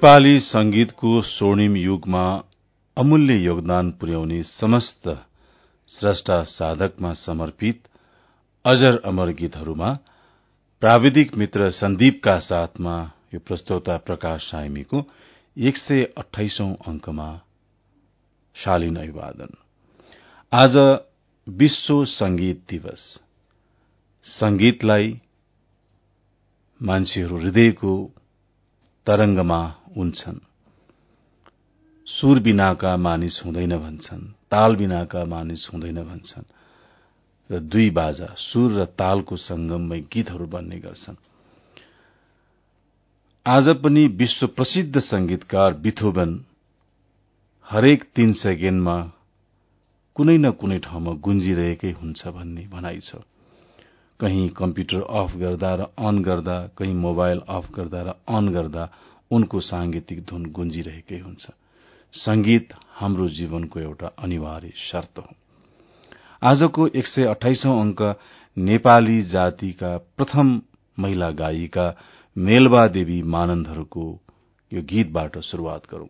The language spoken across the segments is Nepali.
नेपाली संगीतको स्वर्णिम युगमा अमूल्य योगदान पुर्याउने समस्त स्रष्टा साधकमा समर्पित अजर अमर गीतहरूमा प्राविधिक मित्र सन्दीपका साथमा यो प्रस्तोता प्रकाश साइमीको एक सय अठाइसौं अंकमा शालीन अभिवादन। आज विश्व संगीत दिवस। संगीतलाई मान्छेहरू हृदयको तरंगमा उन्छन्। सुर बिनाका मानिस हुँदैन भन्छन् ताल बिनाका मानिस हुँदैन भन्छन्। र दुई बाजा सुर र तालको संगममै गीतहरू बन्ने गर्छन्। आज पनि विश्व प्रसिद्ध संगीतकार बिथोबन हरेक तीन सेकेण्डमा कुनै न कुनै ठाउँमा गुन्जिरहेकै हुन्छ भन्ने भनाइ छ। कहीं कम्प्युटर अफ गर्दा र अन गर्दा कहीं मोबाइल अफ गर्दा र अन गर्दा उनको सांगीतिक धुन गुन्जिरहेकै हुन्छ। संगीत हाम्रो जीवनको एउटा अनिवार्य शर्त हो। आजको एक सय अठाइसौं अंक नेपाली जातिका प्रथम महिला गायिका मेलबा देवी मानन्दहरूको यो गीतबाट शुरूआत गरौं।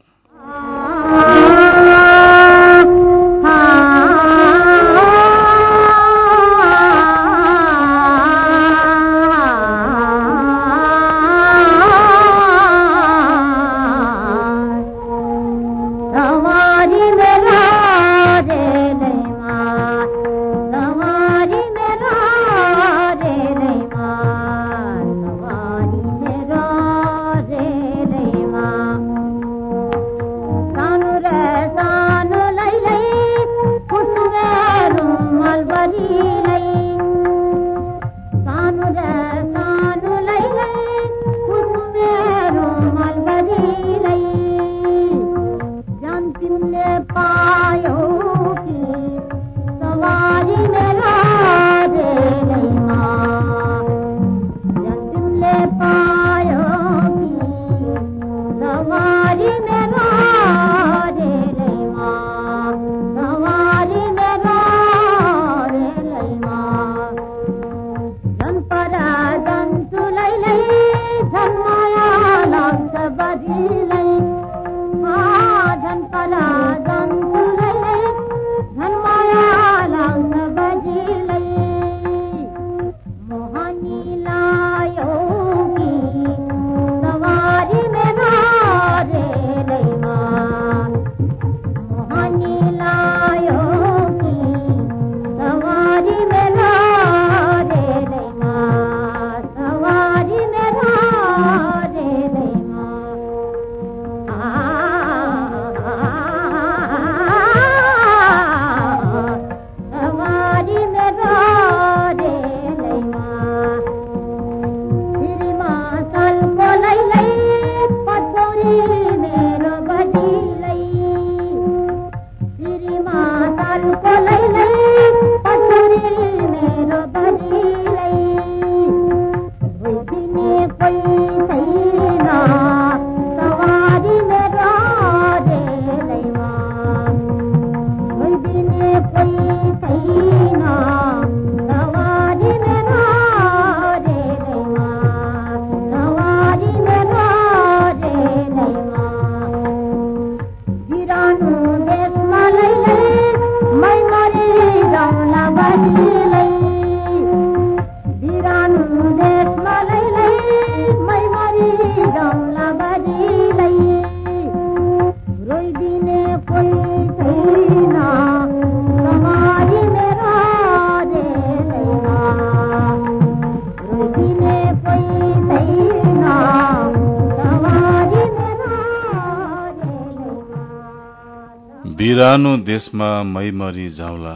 बिरानो देशमा मैमरी जाउँला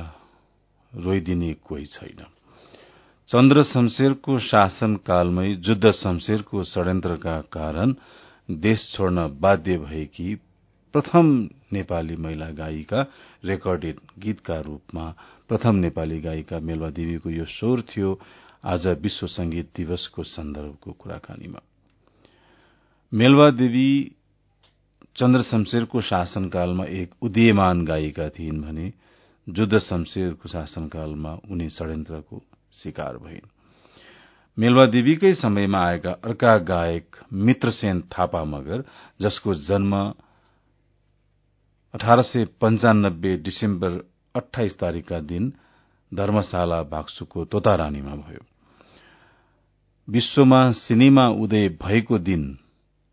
रोइदिने कोही छैन। चन्द्र शमशेरको शासनकालमै जुद्ध शमशेरको षड्यन्त्रका कारण देश छोड्न बाध्य भएकी प्रथम नेपाली महिला गायिका रेकर्डेड गीतका रूपमा प्रथम नेपाली गायिका मेलवा देवीको यो स्वर थियो आज विश्व संगीत दिवसको सन्दर्भको कुराकानीमा। मेलवा देवी चन्द्र शमशेरको शासनकालमा एक उदीयमान गायिका थिइन् भने जुद्ध शमशेरको शासनकालमा उनी षड्यन्त्रको शिकार भइन्। मेलवा देवीकै समयमा आएका अर्का गायक मित्रसेन थापा मगर जसको जन्म अठार सय पञ्चानब्बे डिसेम्बर अठाइस तारीकका दिन धर्मशाला बाक्सुको तोतारानीमा भयो। विश्वमा सिनेमा उदय भएको दिन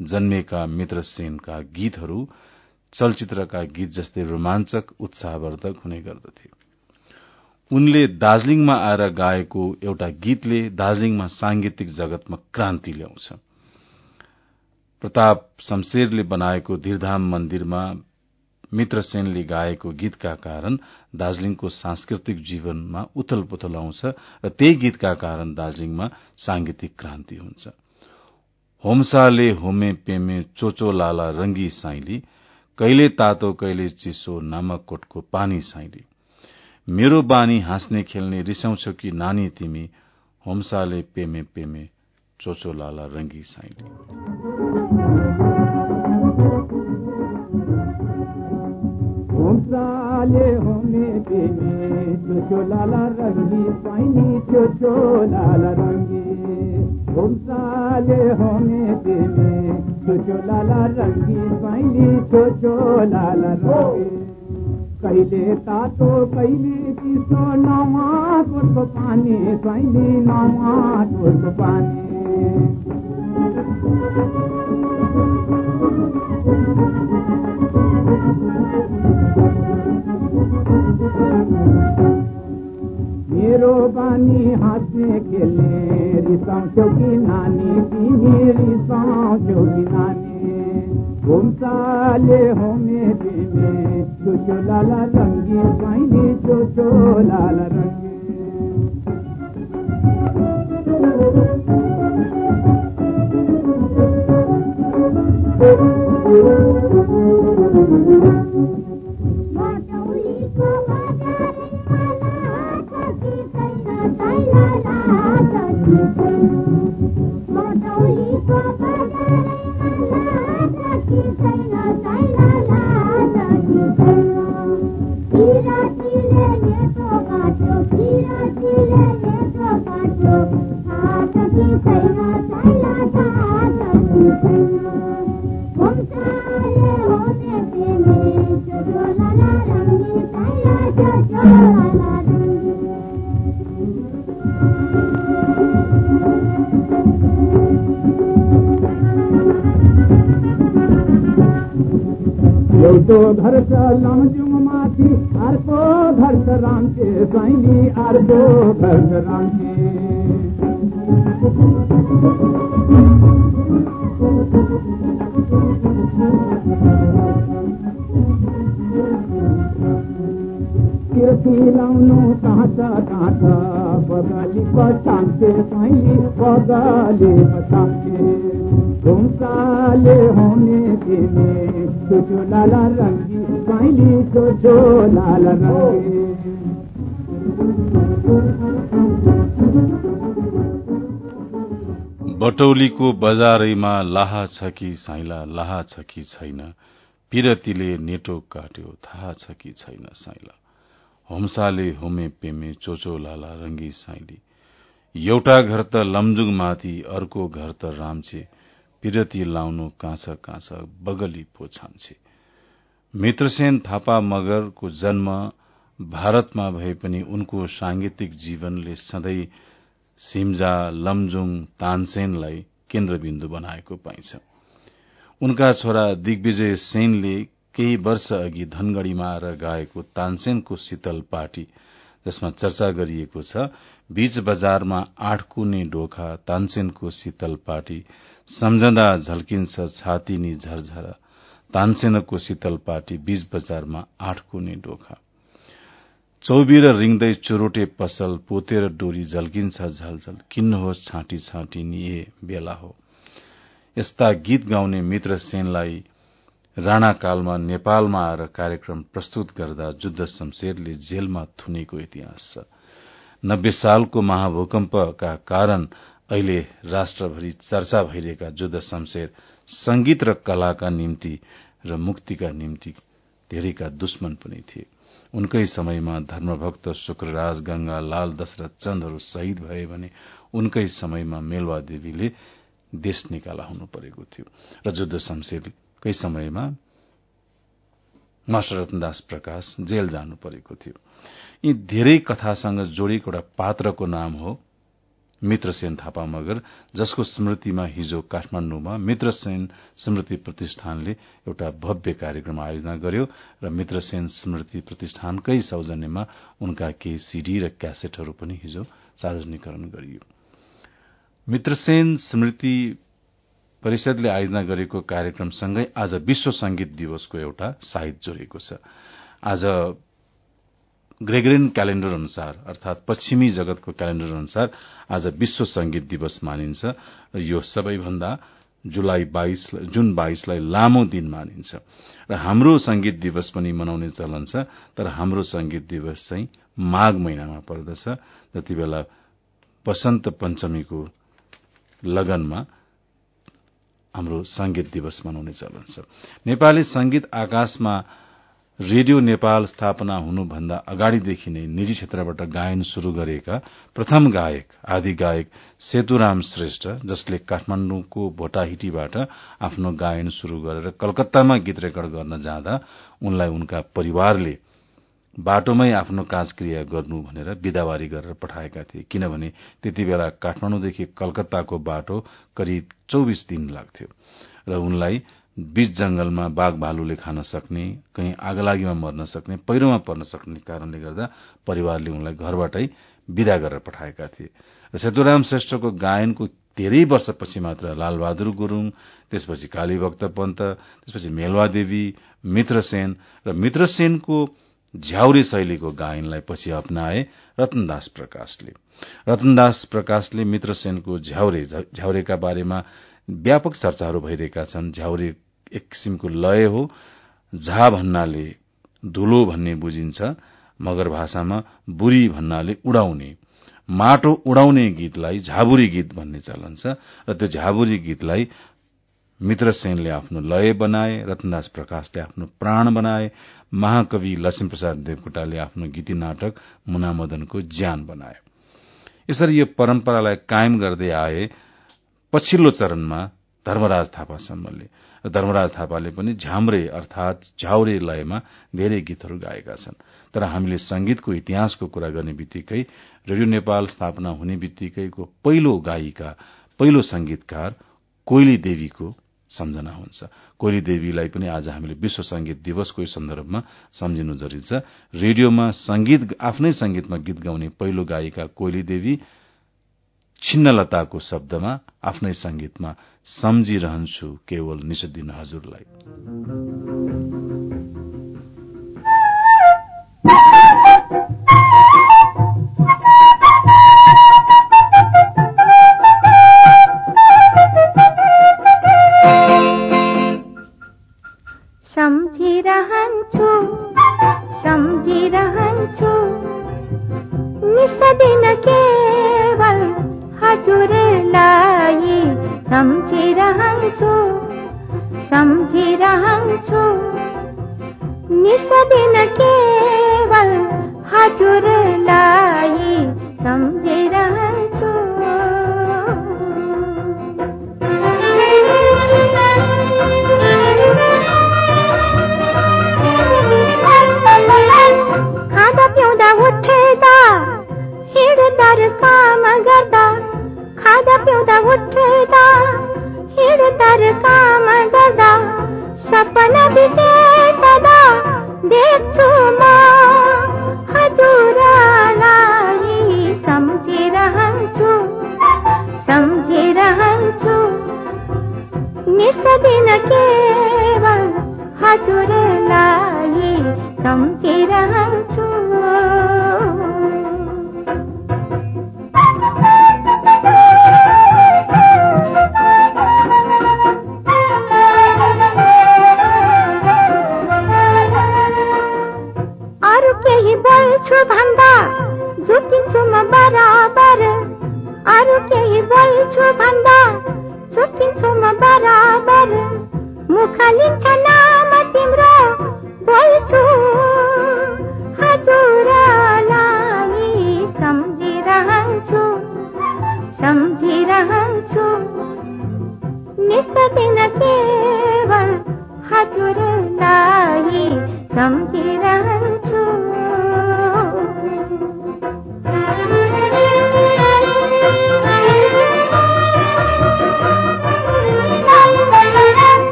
जन्मेका मित्र सेनका गीतहरू चलचित्रका गीत जस्तै रोमाञ्चक उत्साहवर्धक हुने गर्दथे। उनले दार्जीलिङमा आएर गाएको एउटा गीतले दार्जीलिङमा सांगीतिक जगतमा क्रान्ति ल्याउँछ। प्रताप शमशेरले बनाएको धीरधाम मन्दिरमा मित्र सेनले गाएको गीतका कारण दार्जीलिङको सांस्कृतिक जीवनमा उथल पुथल आउँछ र त्यही गीतका कारण दार्जीलिङमा सांगीतिक क्रान्ति हुन्छ। होमसाले होमे पेमे चोचो लाला रंगी साइली कहिले तातो कहिले चिसो नामक कोटको पानी साइली मेरो बानी हाँस्ने खेल्ने रिसाउँछौ कि नानी तिमी होमसाले पेमे पेमे चोचो लाला रंगी साइली होमसाले होमे चोचो लाला रंगी चोचो लाला रंगी। घुमसाले होमे पेमे छोचो लाला रंगी स्वाइली छोचो लाला रंगी। कहिले तातो कहिले चिसो नवा तोर्को पानी स्वाइली नवा तोर्को पानी। मेरो बानी हाँस्ने खेल्ने रिसाउँछौ कि नानी तिमी रिसाउँछौ कि नानी घुम्साले होमे तिमी चोचो लाला रङ्गी स्वाइनी चोचो लाला रङ्गी एउटो घर छ लमजुङ माथि अर्को घर छ राम्चे स्वाइली अर्को घर छ राम्चे किर्ती लाउनु काँच काँच बगाली पछाम्चे स्वाइली बगाली पछाम्चे घुम्साले होमे तिमी चोचो लाला रङ्गी स्वाइली चोचो लाला रङ्गी। बटौलीको बजारैमा लाहा छ कि साइला लाहा छ कि छैन पिरतीले नेटो काट्यो थाहा छ कि छैन साइला। होम्साले होमे पेमे चोचो लाला रंगी साइली। एउटा घर त लमजुङ माथि अर्को घर त राम्छे पिरती लाउनु काँच काँच बगली पो छाम्छे। मित्रसेन थापा मगरको जन्म भारतमा भए पनि उनको सांगीतिक जीवनले सधैँ सिम्जा लमजुङ तानसेनलाई केन्द्रबिन्दु बनाएको पाइन्छ। उनका छोरा दिग्विजय सेनले केही वर्ष अघि धनगढ़ीमा आएर गाएको तानसेनको शीतल पार्टी जसमा चर्चा गरिएको छ बीच बजारमा आठ कुने डोखा तानसेनको शीतल पार्टी सम्झँदा झल्किन्छ छातिनी झरझर तानसेनको शीतल पार्टी बीच बजारमा आठ कुने डोखा चौबिर रिङ्दै चुरोटे पसल पोतेर डोरी झल्किन्छ झलझल किन्नुहोस् छाँटी छाँटी निए बेला हो। यस्ता गीत गाउने मित्र सेनलाई राणाकालमा नेपालमा आएर कार्यक्रम प्रस्तुत गर्दा जुद्ध शमशेरले जेलमा थुनेको इतिहास छ। नब्बे सालको महाभूकम्पका कारण अहिले राष्ट्रभरि चर्चा भइरहेका जुद्ध शमशेर संगीत र कलाका निम्ति र मुक्तिका निम्ति धेरैका दुश्मन पनि थिए। उनकै समयमा धर्मभक्त शुक्रराज गंगा लाल दशरथ चन्दहरू शहीद भए भने उनकै समयमा मेलवा देवीले देश निकाला हुनु परेको थियो। र जुद्ध शमशेरकै समयमा मास्टर रत्नदास प्रकाश जेल जानु परेको थियो। यी धेरै कथासँग जोडिएको एउटा पात्रको नाम हो मित्रसेन थापा मगर जसको स्मृतिमा हिजो काठमाण्डुमा मित्रसेन स्मृति प्रतिष्ठानले एउटा भव्य कार्यक्रम आयोजना गर्यो र मित्रसेन स्मृति प्रतिष्ठानकै सौजन्यमा उनका केही सीडी र क्यासेटहरू पनि हिजो सार्वजनिकरण गरियो। मित्रसेन स्मृति परिषदले आयोजना गरेको कार्यक्रमसँगै आज विश्व संगीत दिवसको एउटा साइत जोडिएको छ। आज ग्रेगरियन क्यालेण्डर अनुसार अर्थात पश्चिमी जगतको क्यालेण्डर अनुसार आज विश्व संगीत दिवस मानिन्छ र यो सबैभन्दा जुलाई बाइस जुन बाइसलाई लामो दिन मानिन्छ। र हाम्रो संगीत दिवस पनि मनाउने चलन छ तर हाम्रो संगीत दिवस चाहिँ माघ महिनामा पर्दछ। जति बेला वसन्त पञ्चमीको लगनमा हाम्रो संगीत दिवस मनाउने चलन छ। नेपाली संगीत आकाशमा रेडियो नेपाल स्थापना हुनुभन्दा अगाडिदेखि नै निजी क्षेत्रबाट गायन शुरू गरेका प्रथम गायक आदि गायक सेतुराम श्रेष्ठ जसले काठमाण्डुको भोटाहिटीबाट आफ्नो गायन शुरू गरेर कलकत्तामा गीत रेकर्ड गर्न जाँदा उनलाई उनका परिवारले बाटोमै आफ्नो काजक्रिया गर्नु भनेर विदावारी गरेर पठाएका थिए। किनभने त्यति बेला काठमाण्डुदेखि कलकत्ताको बाटो करिब चौविस दिन लाग्थ्यो र उनलाई बीच जंगलमा बाघ भालुले खान सक्ने कहीँ आगलागीमा मर्न सक्ने पहिरोमा पर्न सक्ने कारणले गर्दा परिवारले उनलाई घरबाटै विदा गरेर पठाएका थिए। र सेतुराम श्रेष्ठको गायनको धेरै वर्षपछि मात्र लालबहादुर गुरूङ त्यसपछि कालीभक्त पन्त त्यसपछि मेलवा देवी मित्रसेन र मित्रसेनको झ्याउरे शैलीको गायनलाई पछि अप्नाए रतनदास प्रकाशले। रतनदास प्रकाशले मित्रसेनको झ्याउरे झ्याउरेका बारेमा व्यापक चर्चाहरू भइरहेका छन्। झ्याउरे एक किसिमको लय हो। झा भन्नाले धुलो भन्ने बुझिन्छ। मगर भाषामा बुरी भन्नाले उडाउने। माटो उडाउने गीतलाई झाबुरी गीत भन्ने चलन छ। र त्यो झाबुरी गीतलाई मित्रसेनले आफ्नो लय बनाए रत्नदास प्रकाशले आफ्नो प्राण बनाए महाकवि लक्ष्मीप्रसाद देवकोटाले आफ्नो गीती नाटक मुनामदनको ज्यान बनाए। यसरी यो परम्परालाई कायम गर्दै आए पछिल्लो चरणमा धर्मराज थापासम्मले धर्मराज थापाले पनि झाम्रे अर्थात झाउरे लयमा धेरै गीतहरू गाएका छन्। तर हामीले संगीतको इतिहासको कुरा गर्ने बित्तिकै रेडियो नेपाल स्थापना हुने बित्तिकैको पहिलो गायिका पहिलो संगीतकार कोइली देवीको सम्झना हुन्छ। कोइली देवीलाई पनि आज हामीले विश्व संगीत दिवसको सन्दर्भमा सम्झिनु जरुरी छ रेडियोमा संगीत आफ्नै संगीतमा गीत गाउने पहिलो गायिका कोइली देवी छिन्नलताको शब्दमा आफ्नै संगीतमा सम्झिरहन्छु केवल निसुद्दिन हजुरलाई। सम्झिरहन्छु निसदिन केवल हजुरलाई सम्झिरहन्छु सम्झिरहन्छु निसदिन केवल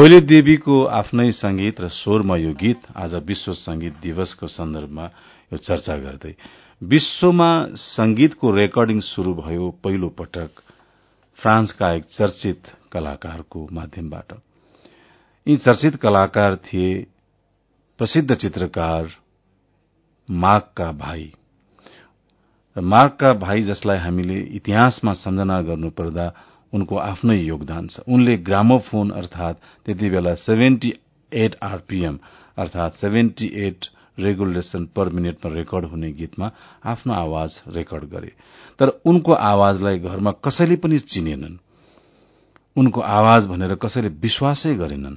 कोइले देवीको आफ्नै संगीत र स्वरमा यो गीत आज विश्व संगीत दिवसको सन्दर्भमा यो चर्चा गर्दै विश्वमा संगीतको रेकर्डिङ शुरू भयो पहिलो पटक फ्रान्सका एक चर्चित कलाकारको माध्यमबाट। यी चर्चित कलाकार थिए प्रसिद्ध चित्रकार मार्कका भाइ। मार्कका भाइ जसलाई हामीले इतिहासमा सम्झना गर्नुपर्दा उनको आफ्नै योगदान छ। उनले ग्रामोफोन अर्थात त्यति बेला सेभेन्टी एट आरपीएम अर्थात सेभेन्टी एट रेगुलेसन पर मिनटमा रेकर्ड हुने गीतमा आफ्नो आवाज रेकर्ड गरे। तर उनको आवाजलाई घरमा कसैले पनि चिनेनन्। उनको आवाज भनेर कसैले विश्वासै गरेनन्।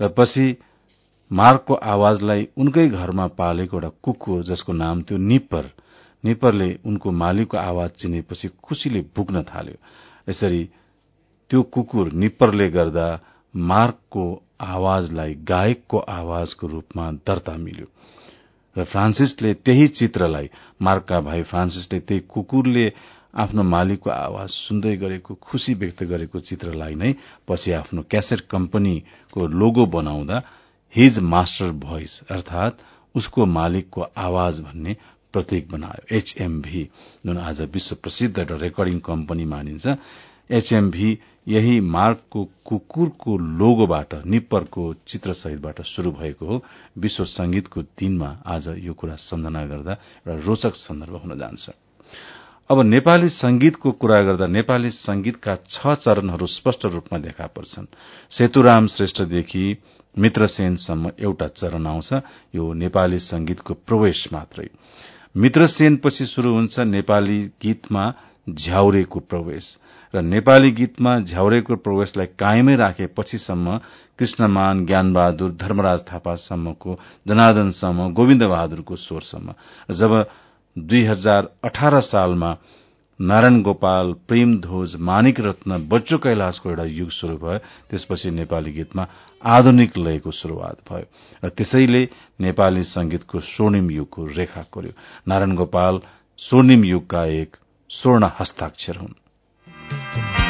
र पछि मार्कको आवाजलाई उनकै घरमा पालेको एउटा कुकुर जसको नाम थियो निप्पर निप्परले उनको मालिकको आवाज चिनेपछि खुशीले भुक्न थाल्यो। यसरी त्यो कुकुर निप्परले गर्दा मार्कको आवाजलाई गायकको आवाजको रूपमा दर्ता मिल्यो। र फ्रान्सिसले त्यही चित्रलाई मार्कका भाइ फ्रान्सिसले त्यही कुकुरले आफ्नो मालिकको आवाज सुन्दै गरेको खुशी व्यक्त गरेको चित्रलाई नै पछि आफ्नो क्यासेट कम्पनीको लोगो बनाउँदा हिज मास्टर भोइस अर्थात उसको मालिकको आवाज भन्ने प्रतीक बनायो। एचएमभी जुन आज विश्व प्रसिद्ध एउटा रेकर्डिङ कम्पनी मानिन्छ एचएमभी यही मार्कको कुकुरको लोगोबाट निप्परको चित्रसहितबाट शुरू भएको हो। विश्व संगीतको दिनमा आज यो कुरा सम्झना गर्दा एउटा रोचक सन्दर्भ हुन जान्छ। अब नेपाली संगीतको कुरा गर्दा नेपाली संगीतका छ चरणहरू स्पष्ट रूपमा देखा पर्छन्। सेतुराम श्रेष्ठदेखि मित्रसेनसम्म एउटा चरण आउँछ यो नेपाली संगीतको प्रवेश मात्रै। मित्रसेनपछि शुरू हुन्छ नेपाली गीतमा झ्याउरेको प्रवेश र नेपाली गीतमा झ्याउरेको प्रवेशलाई कायमै राखे पछिसम्म कृष्णमान ज्ञानबहादुर धर्मराज थापासम्मको जनार्दनसम्म गोविन्द बहादुरको स्वरसम्म जब दुई हजार अठार सालमा नारायण गोपाल प्रेम ध्वज मानिक रत्न बच्चो कैलाशको एउटा युग शुरू भयो। त्यसपछि नेपाली गीतमा आधुनिक लयको शुरूआत भयो। र त्यसैले नेपाली संगीतको स्वर्णिम युगको रेखा कोर्यो। नारायण गोपाल स्वर्णिम युगका एक स्वर्ण हस्ताक्षर हुन्।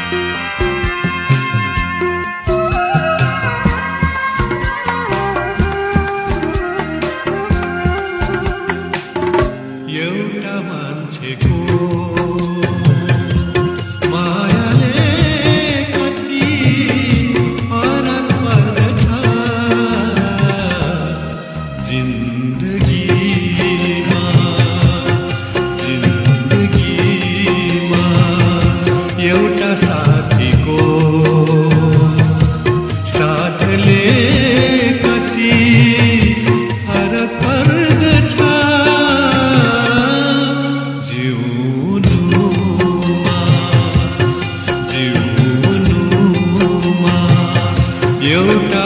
एउटा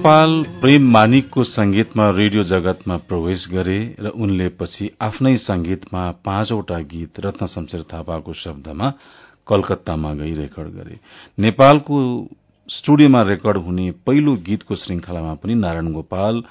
गोपाल प्रेम मानिकको संगीतमा रेडियो जगतमा प्रवेश गरे र उनले पछि आफ्नै संगीतमा पाँचवटा गीत रत्न शमशेर थापाको शब्दमा कलकत्तामा गई रेकर्ड गरे। नेपालको स्टुडियोमा रेकर्ड हुने पहिलो गीतको श्रृंखलामा पनि नारायण गोपाल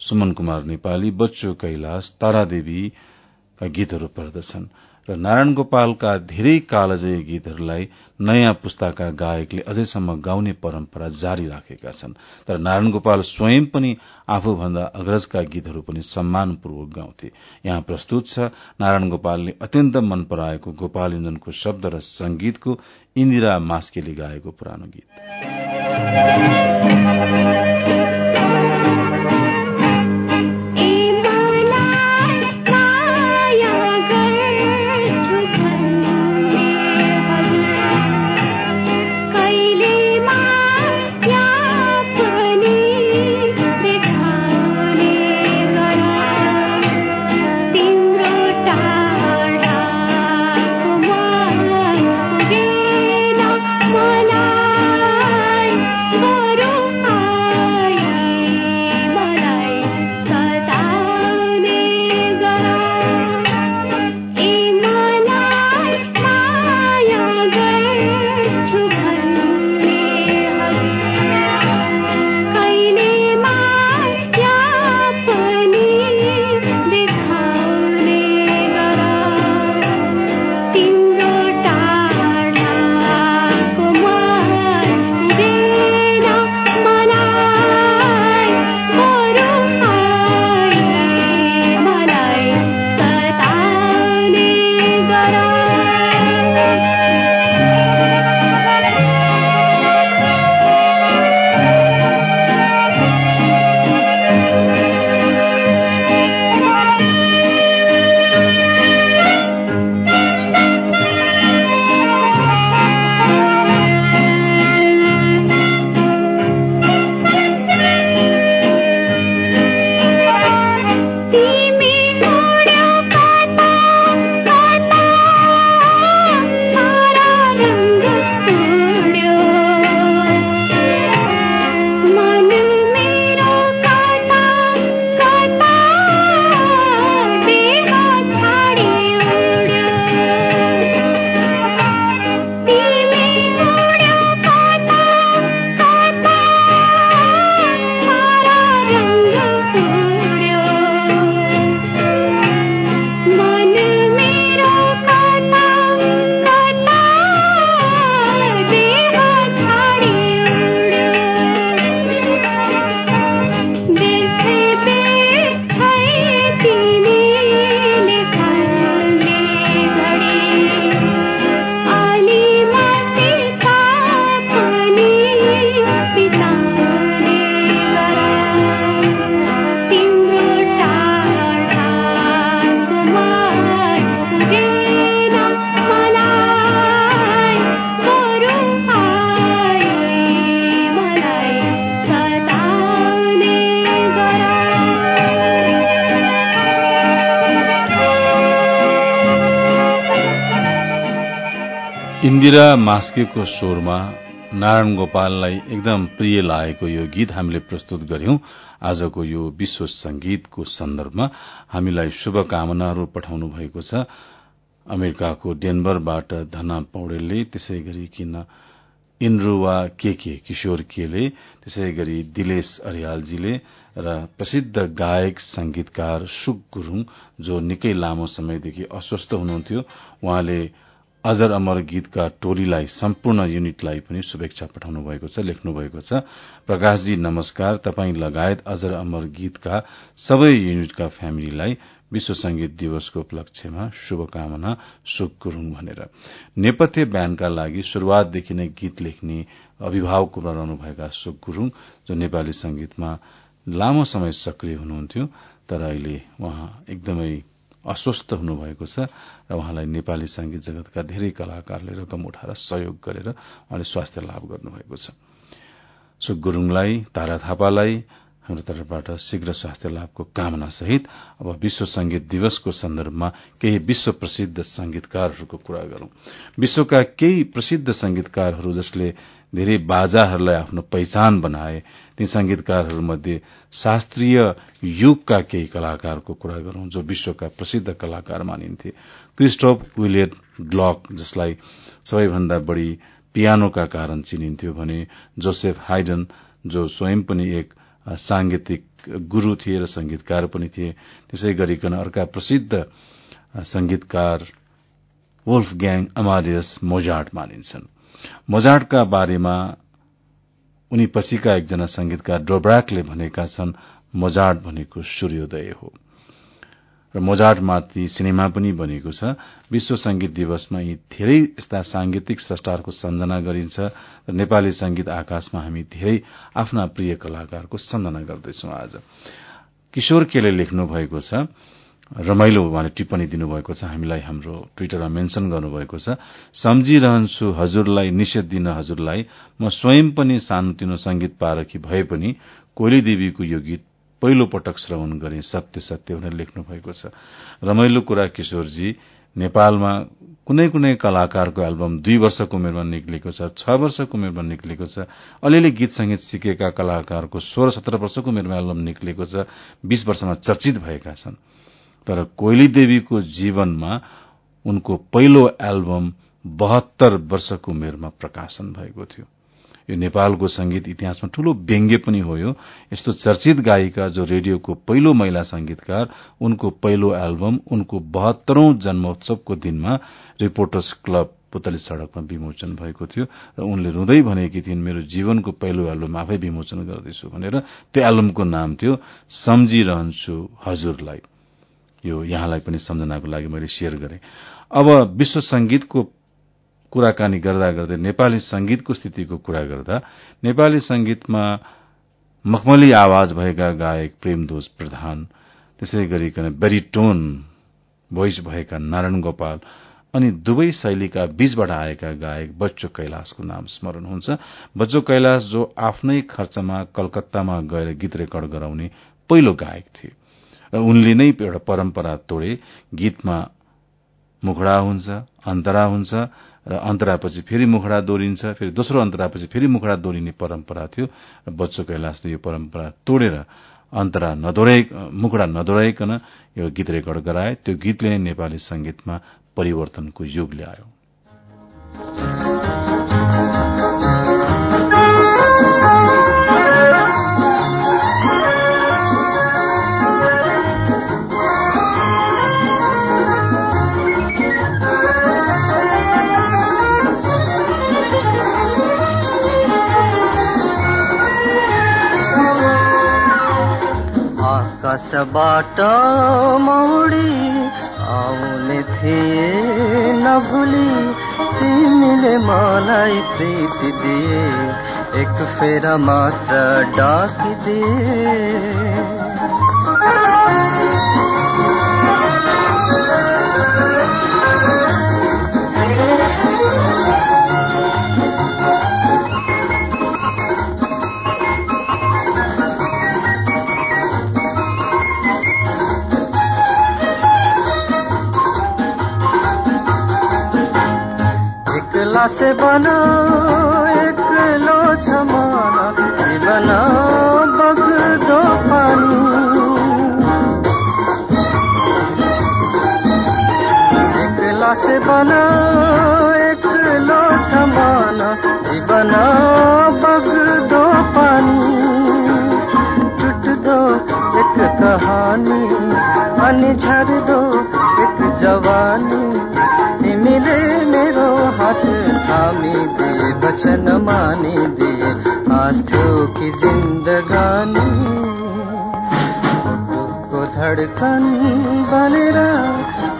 सुमन कुमार नेपाली बच्चु कैलाश तारादेवीका गीतहरू पर्दछन्। र नारायण गोपालका धेरै कालजयी गीतहरूलाई नयाँ पुस्ताका गायकले अझैसम्म गाउने परम्परा जारी राखेका छन्। तर नारायण गोपाल स्वयं पनि आफूभन्दा अग्रजका गीतहरू पनि सम्मानपूर्वक गाउँथे। यहाँ प्रस्तुत छ नारायण गोपालले अत्यन्त मन पराएको गोपाल इन्दनको शब्द र संगीतको इन्दिरा मास्केले गाएको पुरानो गीत। इन्दिरा मास्केको स्वरमा नारायण गोपाललाई एकदम प्रिय लागेको यो गीत हामीले प्रस्तुत गर्यौं आजको यो विश्व संगीतको सन्दर्भमा हामीलाई शुभकामनाहरू पठाउनु भएको छ। अमेरिकाको डेनबरबाट धना पौडेलले त्यसै गरी किन इन्द्रुवा के के किशोर केले त्यसै गरी दिलेश अरियालजीले र प्रसिद्ध गायक संगीतकार सुक गुरूङ जो निकै लामो समयदेखि अस्वस्थ हुनुहुन्थ्यो उहाँले अजर अमर गीतका टोलीलाई सम्पूर्ण युनिटलाई पनि शुभेच्छा पठाउनु भएको छ लेख्नु भएको छ। प्रकाशजी नमस्कार। तपाई लगायत अजर अमर गीतका सबै युनिटका फ्यामिलीलाई विश्व संगीत दिवसको उपलक्ष्यमा शुभकामना सुख गुरूङ भनेर। नेपथ्य ब्यान्डका लागि शुरूआतदेखि नै गीत लेख्ने अभिभावक रहनुभएका सुख गुरूङ जो नेपाली संगीतमा लामो समय सक्रिय हुनुहुन्थ्यो तर अहिले उहाँ एकदमै अस्वस्थ हुनुभएको छ र उहाँलाई नेपाली संगीत जगतका धेरै कलाकारले रकम उठाएर सहयोग गरेर उहाँले स्वास्थ्य लाभ गर्नुभएको छ। सो गुरूङलाई तारा थापालाई हाम्रो तर्फबाट शीघ्र स्वास्थ्य लाभको कामना सहित अब विश्व संगीत दिवसको सन्दर्भमा केही विश्व प्रसिद्ध संगीतकारहरूको कुरा गरौं। विश्वका केही प्रसिद्ध संगीतकारहरू जसले धेरै बाजाहरूलाई आफ्नो पहिचान बनाए ती संगीतकारहरूमध्ये शास्त्रीय युगका केही कलाकारको कुरा गरौं जो विश्वका प्रसिद्ध कलाकार मानिन्थे। क्रिस्टोफ विलियट ग्लक जसलाई सबैभन्दा बढ़ी पियानोका कारण चिनिन्थ्यो भने जोसेफ हाइडन जो स्वयं पनि एक सांगीतिक गुरू थिए र संगीतकार पनि थिए त्यसै गरिकन अर्का प्रसिद्ध संगीतकार वोल्फ ग्याङ अमालियस मोजार्ट मानिन्छन्। मोजार्टका बारेमा उनी पछिका एकजना संगीतकार डोब्राकले भनेका छन् मोजार्ट भनेको सूर्योदय हो। र मोजार्टमाथि सिनेमा पनि बनेको छ। विश्व संगीत दिवसमा यी धेरै यस्ता सांगीतिक स्रष्टाहरूको सम्झना गरिन्छ र नेपाली संगीत आकाशमा हामी धेरै आफ्ना प्रिय कलाकारको सम्झना गर्दैछौ आज। किशोर केले लेख्नु भएको छ रमाइलो भने टिप्पणी दिनुभएको छ हामीलाई हाम्रो ट्विटरमा मेन्शन गर्नुभएको छ। सम्झिरहन्छु हजुरलाई निषेध दिन हजुरलाई। म स्वयं पनि सानोतिनो संगीत पारखी भए पनि कोइली देवीको यो गीत पहिलो पटक श्रवण गरे सत्य सत्य भनेर लेख्नु भएको छ। रमाइलो कुरा किशोरजी नेपालमा कुनै कुनै कलाकारको एल्बम दुई वर्षको उमेरमा निक्लेको छ छ वर्षको उमेरमा निक्लेको छ। अलिअलि गीत संगीत सिकेका कलाकारको सोह्र सत्र वर्षको उमेरमा एल्बम निक्लेको छ बीस वर्षमा चर्चित भएका छन्। तर कोइली देवीको जीवनमा उनको पहिलो एल्बम बहत्तर वर्षको उमेरमा प्रकाशन भएको थियो। यो नेपालको संगीत इतिहासमा ठूलो व्यङ्ग्य पनि हो यो। यस्तो चर्चित गायिका जो रेडियोको पहिलो महिला संगीतकार उनको पहिलो एल्बम उनको बहत्तरौं जन्मोत्सवको दिनमा रिपोर्टर्स क्लब पुतली सड़कमा विमोचन भएको थियो र उनले रुँदै भनेकी थिइन् मेरो जीवनको पहिलो एल्बम आफै विमोचन गर्दैछु भनेर। त्यो एल्बमको नाम थियो सम्झिरहन्छु हजुरलाई। यो यहाँलाई पनि सम्झनाको लागि मैले शेयर गरे। अब विश्व संगीतको कुराकानी गर्दा गर्दै नेपाली संगीतको स्थितिको कुरा गर्दा नेपाली संगीतमा मखमली आवाज भएका गायक प्रेमदोज प्रधान त्यसै गरिकन बेरिटोन भोइस भएका नारायण गोपाल अनि दुवै शैलीका बीचबाट आएका गायक बच्चो कैलाशको नाम स्मरण हुन्छ। बच्चो कैलाश जो आफ्नै खर्चमा कलकत्तामा गएर गीत रेकर्ड गराउने पहिलो गायक थिए। उनले नै एउटा परम्परा तोडे। गीतमा मुखडा हुन्छ अन्तरा हुन्छ र अन्तरापछि फेरि मुखडा दोहोरिन्छ फेरि दोस्रो अन्तरापछि फेरि मुखडा दोहोरिने परम्परा थियो र बच्चो कैलाशले यो परम्परा तोडेर अन्तरा नदोहोऱ्याइ मुखडा नदोहोऱ्याइकन यो गीत रेकर्ड गराए। त्यो गीतले नै नेपाली संगीतमा परिवर्तनको युग ल्यायो आकाशबाट मौडी आउने थिए नभुली तिमीले मलाई प्रीति दिए एक फेरा मात्र डाकिदिए से बना धडकन बनेर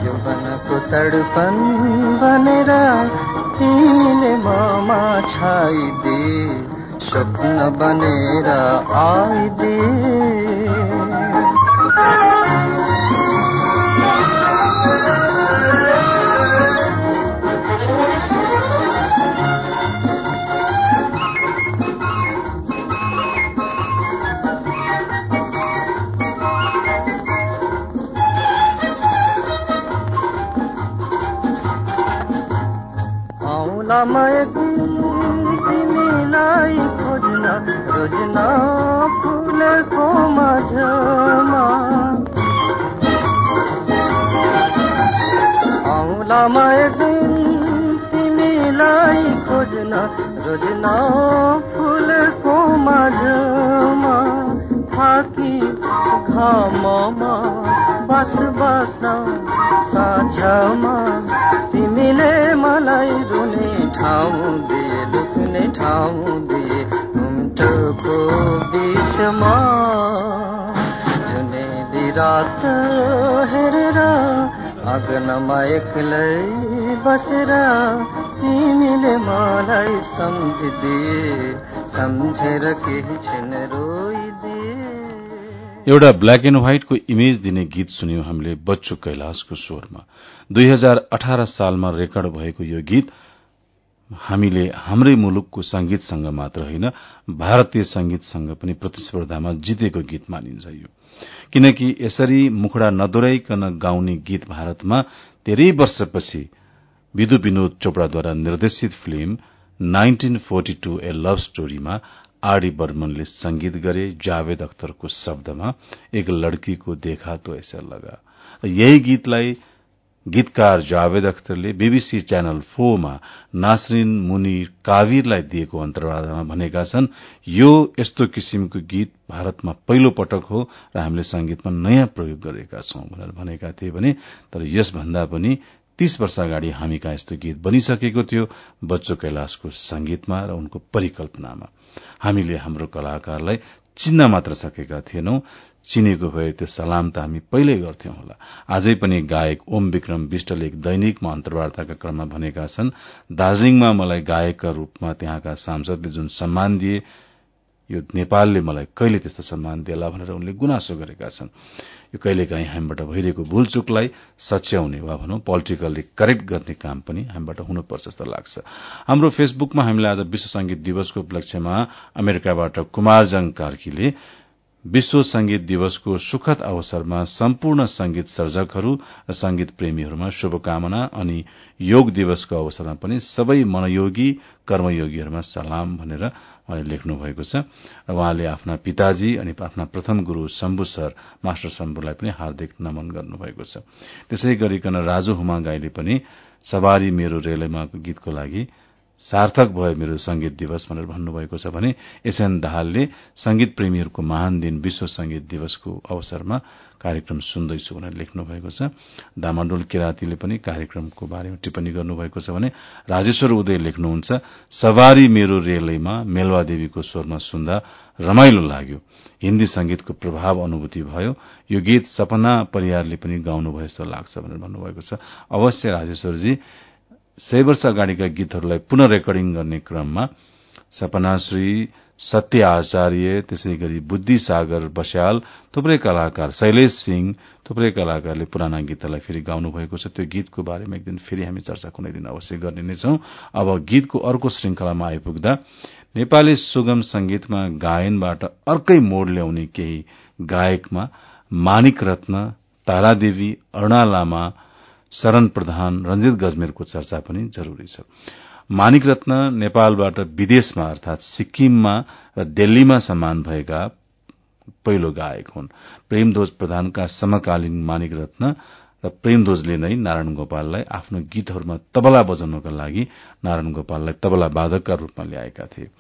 यौवनको तडपन बनेर तिमीले ममा छाइदिए स्वप्न बनेर आइदिए আমায় তিনি নাই খোঁজনা রোজনা ফুলে কো মাঝমা আউলা মায় দিন তিনি নাই খোঁজনা রোজনা ফুলে কো মাঝমা থাকি ঘামমা, বাস বাসনা সাঝমা তিমিলে ठाउँ दिए लुक्ने ठाउँ दिए घुम्टोको बिचमा जुनेली रात हेरेर आँगनमा एक्लै बसेर तिमीले मलाई सम्झिदिए सम्झेर केही क्षण रोइदिए एउटा ब्ल्याक एण्ड व्हाइटको इमेज दिने गीत सुन्यौं हामीले बच्चु कैलाशको स्वरमा। दुई हजार अठार सालमा रेकर्ड भएको यो गीत हामीले हाम्रै मुलुकको संगीतसँग मात्र होइन भारतीय संगीतसँग पनि प्रतिस्पर्धामा जितेको गीत मानिन्छ यो। किनकि यसरी मुखडा नदोहोऱ्याइकन गाउने गीत भारतमा धेरै वर्षपछि विधु विनोद चोपड़ाद्वारा निर्देशित film nineteen forty two a love स्टोरीमा RD बर्मनले संगीत गरे जावेद अख्तरको शब्दमा एक लड़कीको देखा तो ऐसा लगा। यही गीतलाई गीतकार जावेद अख्तरले बीबीसी च्यानल फोरमा नासरिन मुनि कावीरलाई दिएको अन्तर्वार्तामा भनेका छन् यो यस्तो किसिमको गीत भारतमा पहिलो पटक हो र हामीले संगीतमा नयाँ प्रयोग गरेका छौं भनेर भनेका थिए भने तर यसभन्दा पनि तीस वर्ष अगाडि हामी कहाँ यस्तो गीत बनिसकेको थियो बच्चो कैलाशको संगीतमा र उनको परिकल्पनामा। हामीले हाम्रो कलाकारलाई चिन्न मात्र सकेका थिएनौं। चिनेको भए त्यो सलाम त हामी पहिल्यै गर्थ्यौं होला। आजै पनि गायक ओम विक्रम विष्टले एक दैनिकमा अन्तर्वार्ताका क्रममा भनेका छन् दार्जीलिङमा मलाई गायकका रूपमा त्यहाँका सांसदले जुन सम्मान दिए यो नेपालले मलाई कहिले त्यस्तो सम्मान दिएला भनेर उनले गुनासो गरेका छन्। यो कहिलेकाहीँ हामीबाट भइरहेको भूलचुकलाई सच्याउने वा भनौं पोलिटिकल्ली करेक्ट गर्ने काम पनि हामीबाट हुनुपर्छ जस्तो लाग्छ। हाम्रो फेसबुकमा हामीले आज विश्व संगीत दिवसको उपलक्ष्यमा अमेरिकाबाट कुमारजङ कार्कीले विश्व संगीत दिवसको सुखद अवसरमा सम्पूर्ण संगीत सर्जकहरू र संगीत प्रेमीहरूमा शुभकामना अनि योग दिवसको अवसरमा पनि सबै मनयोगी कर्मयोगीहरूमा सलाम भनेर उहाँले लेख्नु भएको छ। र उहाँले आफ्ना पिताजी अनि आफ्ना प्रथम गुरू शम्भु सर मास्टर शम्भुलाई पनि हार्दिक नमन गर्नुभएको छ। त्यसै गरिकन राजु हुमा गाईले पनि सवारी मेरो रेलमाको गीतको लागि सार्थक भयो मेरो संगीत दिवस भनेर भन्नुभएको छ भने एसएन दाहालले संगीत प्रेमीहरूको महान दिन विश्व संगीत दिवसको अवसरमा कार्यक्रम सुन्दैछु भनेर लेख्नु भएको छ। दामाडोल किरातीले पनि कार्यक्रमको बारेमा टिप्पणी गर्नुभएको छ भने राजेश्वर उदय लेख्नुहुन्छ सवारी मेरो रेलैमा मेलवा देवीको स्वरमा सुन्दा रमाइलो लाग्यो। हिन्दी संगीतको प्रभाव अनुभूति भयो। यो गीत सपना परियारले पनि गाउनुभयो जस्तो लाग्छ भनेर भन्नुभएको छ। अवश्य राजेश्वरजी सय वर्ष अगाडिका गीतहरूलाई पुनः रेकर्डिङ गर्ने क्रममा सपनाश्री सत्य आचार्य त्यसै गरी बुद्धि सागर बस्याल थुप्रै कलाकार शैलेश सिंह थुप्रै कलाकारले पुराना गीतहरूलाई फेरि गाउनु भएको छ। त्यो गीतको बारेमा एक दिन फेरि हामी चर्चा कुनै दिन अवश्य गर्ने नै छौं। अब गीतको अर्को श्रृंखलामा आइपुग्दा नेपाली सुगम संगीतमा गायनबाट अर्कै मोड़ ल्याउने केही गायकमा मानिक रत्न तारादेवी अरूणा लामा शरण प्रधान रंजित गजमेरको चर्चा पनि जरूरी छ। मानिक रत्न नेपालबाट विदेशमा अर्थात सिक्किममा र दिल्लीमा सम्मान भएका पहिलो गायक हुन्। प्रेमध्वज प्रधानका समकालीन मानिक रत्न र प्रेमध्वजले नै नारायण गोपाललाई आफ्नो गीतहरूमा तबला बजाउनका लागि नारायण गोपाललाई तबला वादकका रूपमा ल्याएका थिए।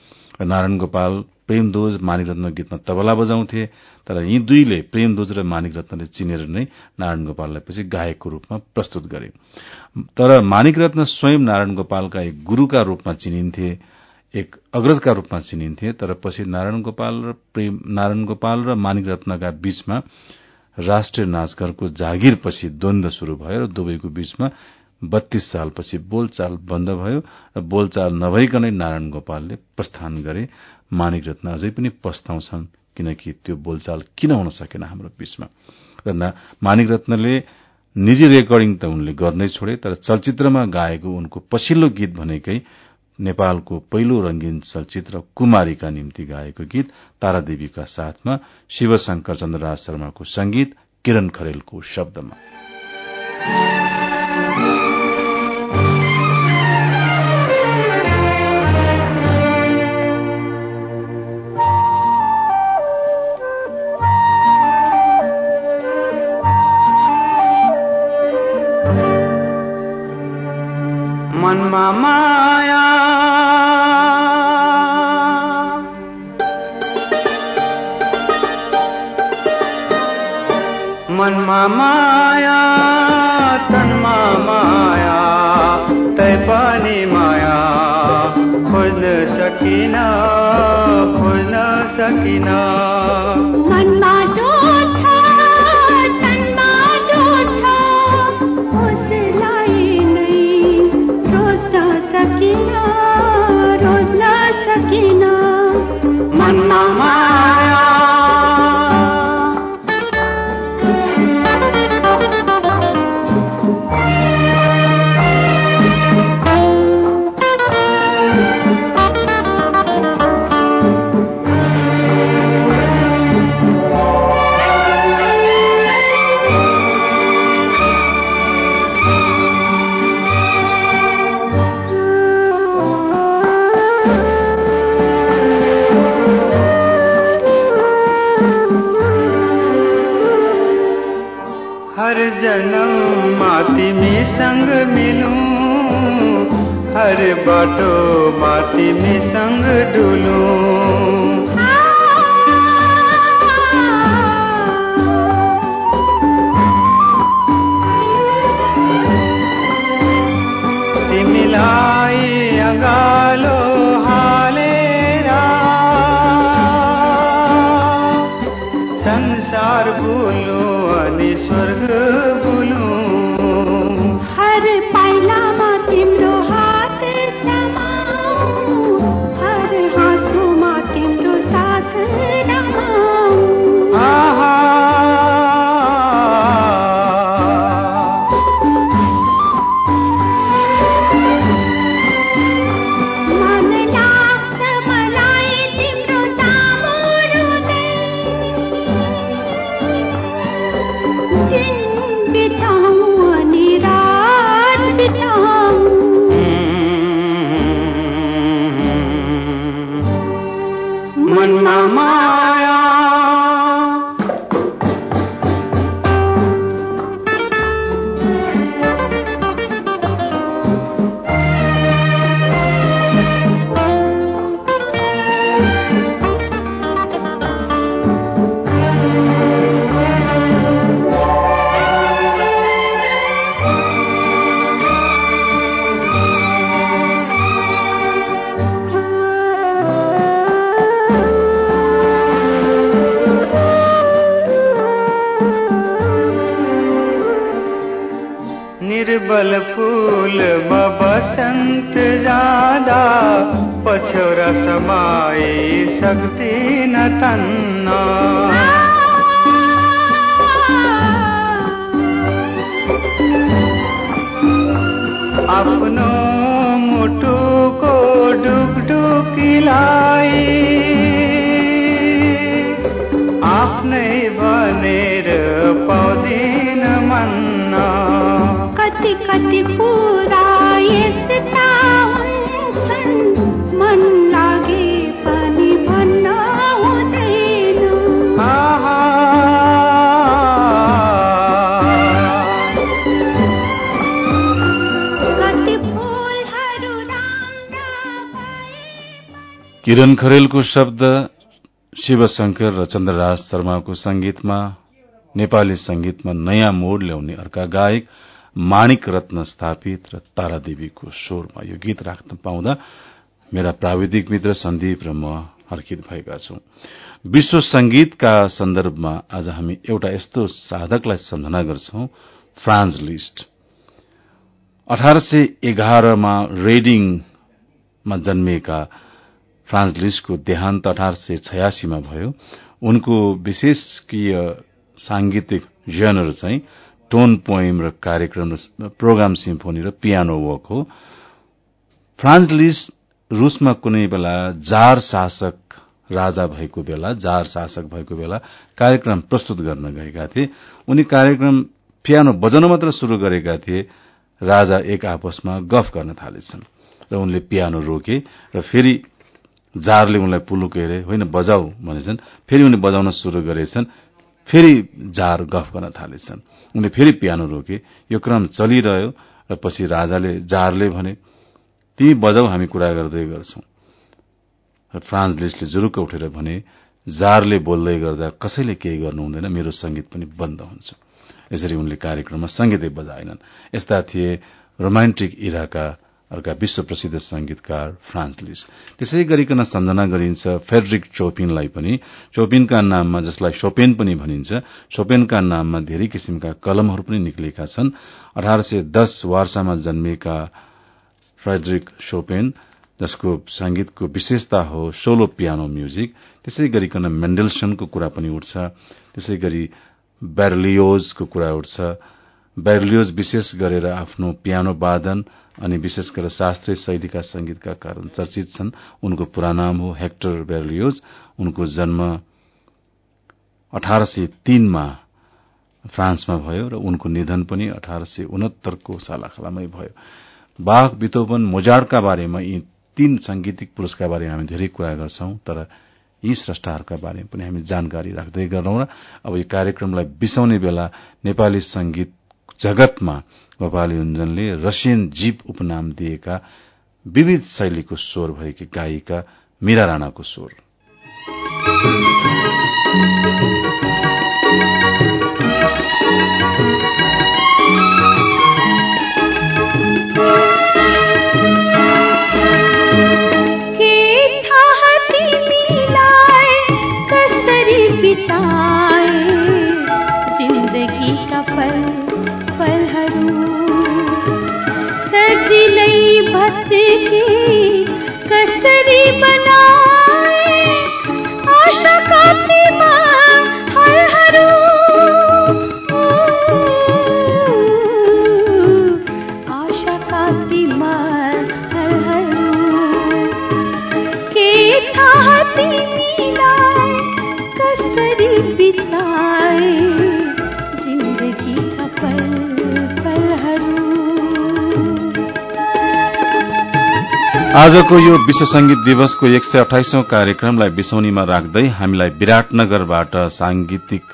र नारायण गोपाल प्रेमध्वज मानिक रत्न गीतमा तबला बजाउँथे तर यी दुईले प्रेमध्वज र मानिक रत्नले चिनेर नै नारायण गोपाललाई पछि गायकको रूपमा प्रस्तुत गरे। तर मानिक रत्न स्वयं नारायण गोपालका एक गुरूका रूपमा चिनिन्थे एक अग्रजका रूपमा चिनिन्थे तर पछि नारायण गोपाल र प्रेम नारायण गोपाल र मानिक रत्नका बीचमा राष्ट्रिय नाचघरको जागिरपछि द्वन्द शुरू भयो र दुवैको बीचमा बत्तीस सालपछि बोलचाल बन्द भयो र बोलचाल नभइकनै नारायण गोपालले प्रस्थान गरे। मानिक रत्न अझै पनि पस्ताउँछन् किनकि त्यो बोलचाल किन हुन सकेन हाम्रो बीचमा? र मानिक रत्नले निजी रेकर्डिङ त उनले गर्नै छोडे तर चलचित्रमा गाएको उनको पछिल्लो गीत भनेकै नेपालको पहिलो रंगीन चलचित्र कुमारीका निम्ति गाएको गीत तारादेवीका साथमा शिवशंकर चन्द्रराज शर्माको संगीत किरण खरेलको शब्दमा। সকিনা बाटो माती में संग डुलूं। सन्त जादा पछरसमायी शक्ति न तन्ना। किरण खरेलको शब्द शिवशंकर र चन्द्रराज शर्माको संगीतमा नेपाली संगीतमा नयाँ मोड़ ल्याउने अर्का गायक माणिक रत्न स्थापित र तारादेवीको स्वरमा यो गीत राख्न पाउँदा मेरा प्राविधिक मित्र सन्दीप र म हर्कित भएका छौं। विश्व संगीतका सन्दर्भमा आज हामी एउटा यस्तो साधकलाई सम्झना गर्छौं फ्रान्स लिस्ट। अठार सय एघारमा रेडिङमा जन्मिएका फ्रान्स लिस्टको देहान्त अठार सय छयासीमा भयो। उनको विशेषकीय सांगीतिक जनर चाहिँ टोन पोइम र कार्यक्रम र प्रोग्राम सिम्फोनी र पियानो वर्क हो। फ्रान्स लिस्ट रूसमा कुनै बेला जार शासक राजा भएको बेला जार शासक भएको बेला कार्यक्रम प्रस्तुत गर्न गएका थिए। उनी कार्यक्रम पियानो बजाउन मात्र शुरू गरेका थिए राजा एक आपसमा गफ गर्न थालेछन् र उनले पियानो रोके र फेरि जारले उनलाई पुलुक हेरे होइन बजाऊ भनेछन्। फेरि उनी बजाउन शुरू गरेछन्। फेरि जार गफ गर्न थालेछन्। उनले फेरि पियानो रोके। यो क्रम चलिरह्यो र पछि राजाले जारले भने तिमी बजाउ हामी कुरा गर्दै गर्छौं। र फ्रान्स लिस्टले जुरुक्क उठेर भने जारले बोल्दै गर्दा कसैले केही गर्नु हुँदैन मेरो संगीत पनि बन्द हुन्छ। यसरी उनले कार्यक्रममा संगीतै बजाएनन्। यस्ता थिए रोमान्टिक इराका अर्का विश्व प्रसिद्ध संगीतकार फ्रान्स लिस। त्यसै गरिकन सम्झना गरिन्छ फेडरिक चोपिनलाई पनि। चोपिनका नाममा जसलाई शोपेन पनि भनिन्छ शोपेनका नाममा धेरै किसिमका कलमहरू पनि निक्लेका छन्। अठार सय दस वार्सामा जन्मिएका फ्रेडरिक शोपेन जसको संगीतको विशेषता हो सोलो पियानो म्युजिक। त्यसै गरिकन मेन्डलसनको कुरा पनि उठ्छ। त्यसै गरी बेरलियोजको कुरा उठ्छ। बेरलियोज विशेष गरेर आफ्नो पियानो वादन अनि विशेष गरेर शास्त्रीय शैलीका संगीतका कारण चर्चित छन्। उनको पूरा नाम हो हेक्टर बेरलियोज। उनको जन्म अठार सय तीनमा फ्रान्समा भयो र उनको निधन पनि अठार सय उनहत्तरको सालाखालामै भयो। बाघ बितोपन मोजार्डका बारेमा यी तीन सांगीतिक पुरूषका बारेमा हामी धेरै कुरा गर्छौं तर यी स्रष्टाहरूका बारेमा पनि हामी जानकारी राख्दै गर्छौं र अब यो कार्यक्रमलाई बिसाउने बेला नेपाली संगीत जगतमा गोपाल युञ्जनले रसियन जीप उपनाम दिएका विविध शैलीको स्वर भएकी गायिका मीरा राणाको स्वर। कसरी बनाए आजको यो विश्व संगीत दिवसको एक सय अठाइसौं कार्यक्रमलाई बिसौनीमा राख्दै हामीलाई विराटनगरबाट सांगीतिक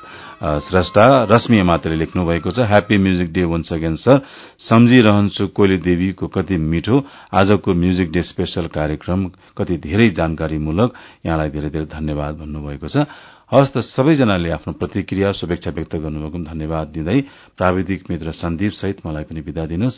स्रष्टा रश्मि मात्रले लेख्नु भएको छ happy music day once again sir सम्झिरहन्छु Koili देवीको कति मिठो। आजको म्युजिक डे स्पेशल कार्यक्रम कति धेरै जानकारीमूलक। यहाँलाई धेरै धेरै धन्यवाद भन्नुभएको छ। हवस् त सबैजनाले आफ्नो प्रतिक्रिया शुभेच्छा व्यक्त गर्नुभएको धन्यवाद दिँदै प्राविधिक मित्र सन्दीप सहित मलाई पनि विदा दिनुहोस्।